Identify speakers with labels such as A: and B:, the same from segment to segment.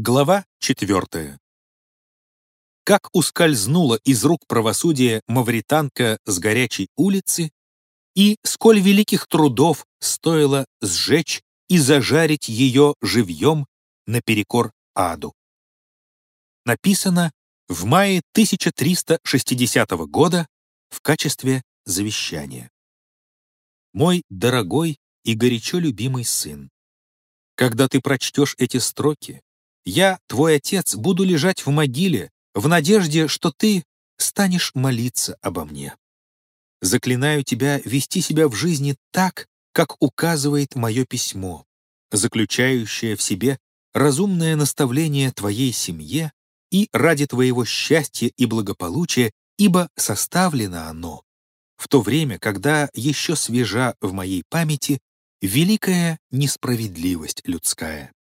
A: Глава 4. Как ускользнула из рук правосудия мавританка с горячей улицы, и сколь великих трудов стоило сжечь и зажарить ее живьем наперекор аду. Написано в мае 1360 года в качестве завещания. Мой дорогой и горячо любимый сын, когда ты прочтешь эти строки, я, твой отец, буду лежать в могиле в надежде, что ты станешь молиться обо мне. Заклинаю тебя вести себя в жизни так, как указывает мое письмо, заключающее в себе разумное наставление твоей семье и ради твоего счастья и благополучия, ибо составлено оно в то время, когда еще свежа в моей памяти великая несправедливость людская.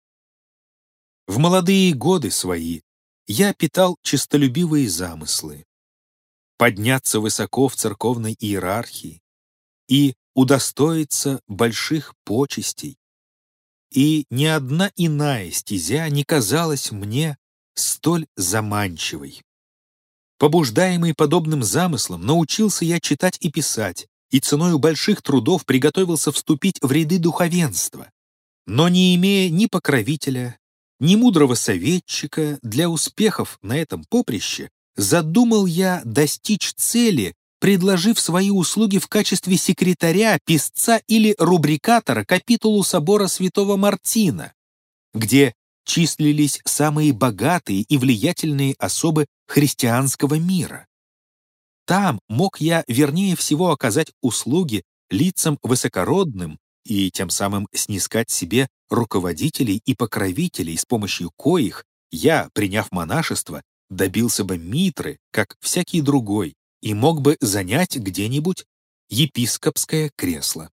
A: В молодые годы свои я питал честолюбивые замыслы. Подняться высоко в церковной иерархии и удостоиться больших почестей. И ни одна иная стезя не казалась мне столь заманчивой. Побуждаемый подобным замыслом, научился я читать и писать, и ценою больших трудов приготовился вступить в ряды духовенства. Но не имея ни покровителя, ни мудрого советчика для успехов на этом поприще, задумал я достичь цели, предложив свои услуги в качестве секретаря, писца или рубрикатора капитулу собора святого Мартина, где числились самые богатые и влиятельные особы христианского мира. Там мог я вернее всего оказать услуги лицам высокородным и тем самым снискать себе руководителей и покровителей, с помощью коих я, приняв монашество, добился бы митры, как всякий другой, и мог бы занять где-нибудь епископское кресло.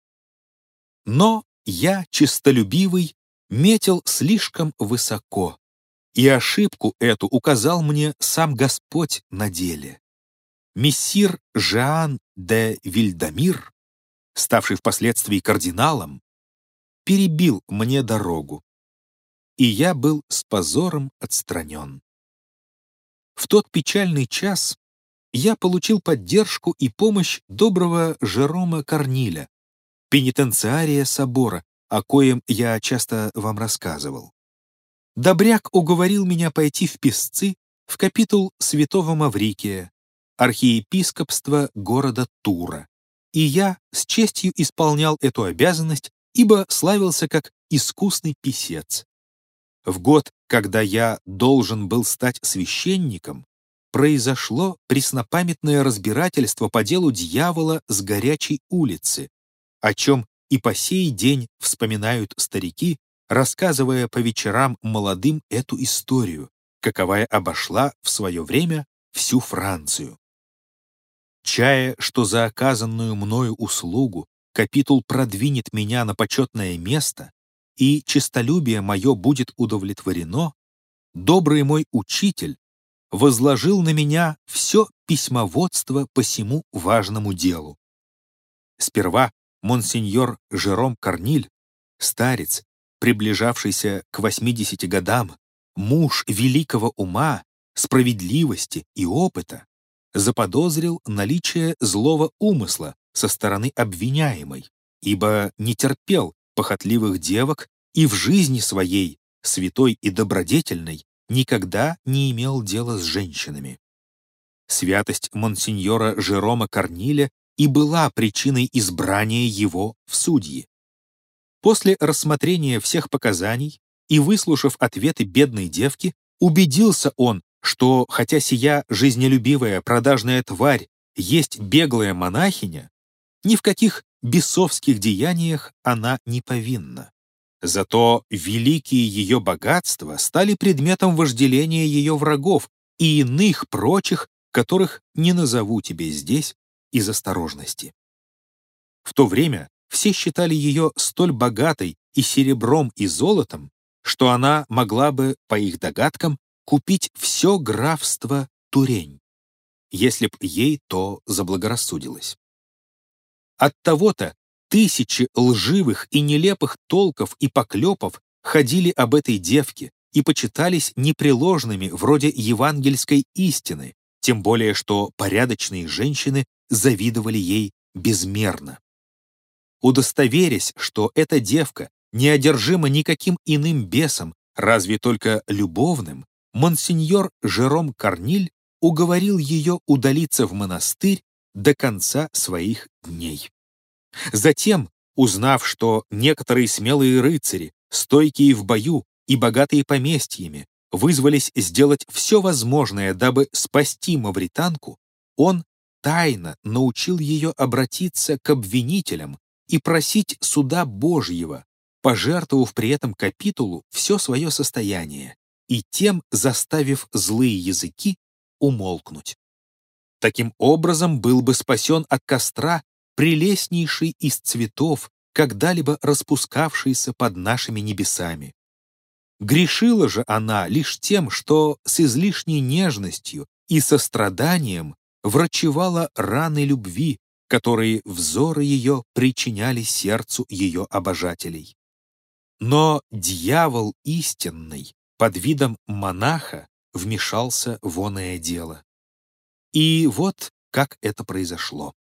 A: Но я, честолюбивый, метил слишком высоко, и ошибку эту указал мне сам Господь на деле. Мессир Жан де Вильдамир ставший впоследствии кардиналом, перебил мне дорогу, и я был с позором отстранен. В тот печальный час я получил поддержку и помощь доброго Жерома Корниля, пенитенциария собора, о коем я часто вам рассказывал. Добряк уговорил меня пойти в песцы в капитул святого Маврикия, архиепископства города Тура, и я с честью исполнял эту обязанность, ибо славился как искусный писец. В год, когда я должен был стать священником, произошло преснопамятное разбирательство по делу дьявола с горячей улицы, о чем и по сей день вспоминают старики, рассказывая по вечерам молодым эту историю, каковая обошла в свое время всю Францию. Чая, что за оказанную мною услугу капитул продвинет меня на почетное место, и честолюбие мое будет удовлетворено, добрый мой учитель возложил на меня все письмоводство по всему важному делу. Сперва монсеньор Жером Корниль, старец, приближавшийся к 80 годам, муж великого ума, справедливости и опыта, заподозрил наличие злого умысла со стороны обвиняемой, ибо не терпел похотливых девок и в жизни своей, святой и добродетельной, никогда не имел дела с женщинами. Святость монсеньора Жерома Корниля и была причиной избрания его в судьи. После рассмотрения всех показаний и выслушав ответы бедной девки, убедился он, что, хотя сия жизнелюбивая продажная тварь есть беглая монахиня, ни в каких бесовских деяниях она не повинна. Зато великие ее богатства стали предметом вожделения ее врагов и иных прочих, которых не назову тебе здесь из осторожности. В то время все считали ее столь богатой и серебром, и золотом, что она могла бы, по их догадкам, купить все графство Турень, если б ей то заблагорассудилось. От того-то тысячи лживых и нелепых толков и поклепов ходили об этой девке, и почитались непреложными вроде евангельской истины, тем более что порядочные женщины завидовали ей безмерно. Удостоверясь, что эта девка неодержима никаким иным бесом, разве только любовным, монсеньор Жером Корниль уговорил ее удалиться в монастырь до конца своих дней. Затем, узнав, что некоторые смелые рыцари, стойкие в бою и богатые поместьями, вызвались сделать все возможное, дабы спасти мавританку, он тайно научил ее обратиться к обвинителям и просить суда Божьего, пожертвовав при этом капитулу все свое состояние и тем заставив злые языки умолкнуть. Таким образом был бы спасен от костра прелестнейший из цветов, когда-либо распускавшийся под нашими небесами. Грешила же она лишь тем, что с излишней нежностью и состраданием врачевала раны любви, которые взоры ее причиняли сердцу ее обожателей. Но дьявол истинный под видом монаха вмешался в оное дело. И вот как это произошло.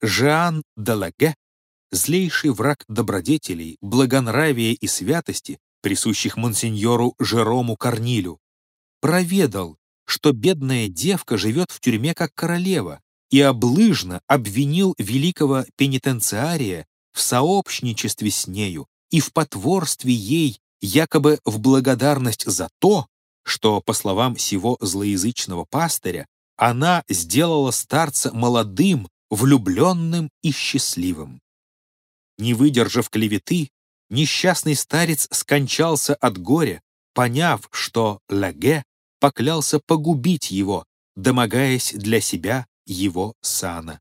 A: Жан Далаге, злейший враг добродетелей, благонравия и святости, присущих монсеньору Жерому Корнилю, проведал, что бедная девка живет в тюрьме как королева, и облыжно обвинил великого пенитенциария в сообщничестве с нею и в потворстве ей, якобы в благодарность за то, что, по словам сего злоязычного пастыря, она сделала старца молодым, влюбленным и счастливым. Не выдержав клеветы, несчастный старец скончался от горя, поняв, что Лаге поклялся погубить его, домогаясь для себя его сана.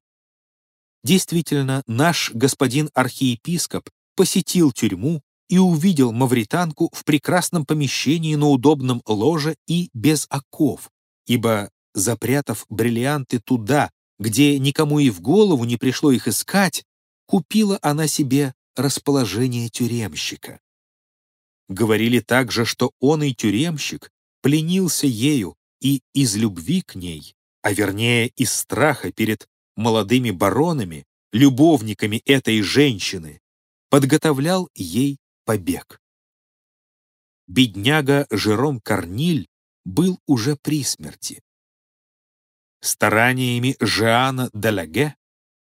A: Действительно, наш господин архиепископ посетил тюрьму и увидел мавританку в прекрасном помещении на удобном ложе и без оков, ибо, запрятав бриллианты туда, где никому и в голову не пришло их искать, купила она себе расположение тюремщика. Говорили также, что он и тюремщик пленился ею и из любви к ней, а вернее из страха перед молодыми баронами, любовниками этой женщины, подготовлял ей побег. Бедняга Жером Корниль был уже при смерти. Стараниями Жиана Далаге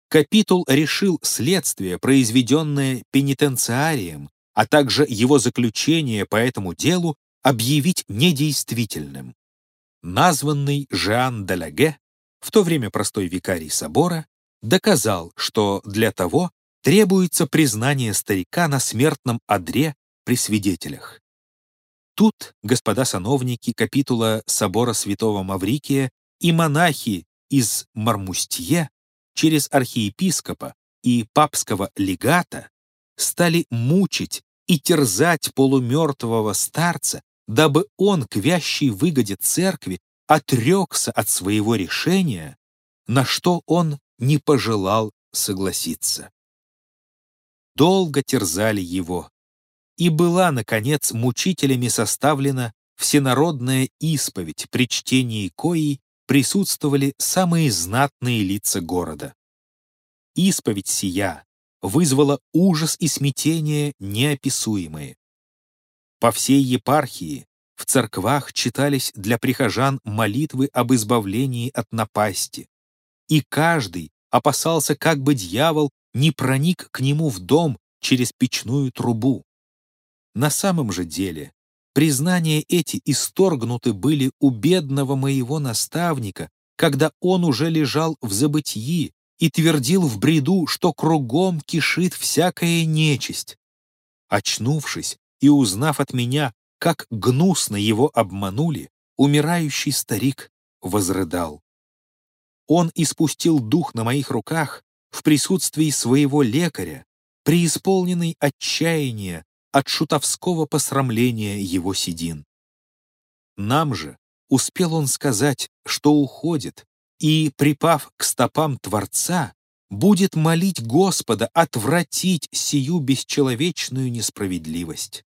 A: капитул решил следствие, произведенное пенитенциарием, а также его заключение по этому делу объявить недействительным. Названный Жан Далаге, в то время простой викарий собора, доказал, что для того требуется признание старика на смертном одре при свидетелях. Тут господа сановники капитула собора святого Маврикия и монахи из Мармустье через архиепископа и папского легата стали мучить и терзать полумертвого старца, дабы он к вящей выгоде церкви отрекся от своего решения, на что он не пожелал согласиться. Долго терзали его, и была, наконец, мучителями составлена всенародная исповедь, при чтении коей присутствовали самые знатные лица города. Исповедь сия вызвала ужас и смятение неописуемые. По всей епархии в церквах читались для прихожан молитвы об избавлении от напасти, и каждый опасался, как бы дьявол не проник к нему в дом через печную трубу. На самом же деле Признания эти исторгнуты были у бедного моего наставника, когда он уже лежал в забытии и твердил в бреду, что кругом кишит всякая нечисть. Очнувшись и узнав от меня, как гнусно его обманули, умирающий старик возрыдал. Он испустил дух на моих руках в присутствии своего лекаря, преисполненный отчаяния от шутовского посрамления его седин. Нам же успел он сказать, что уходит, и, припав к стопам Творца, будет молить Господа отвратить сию бесчеловечную несправедливость.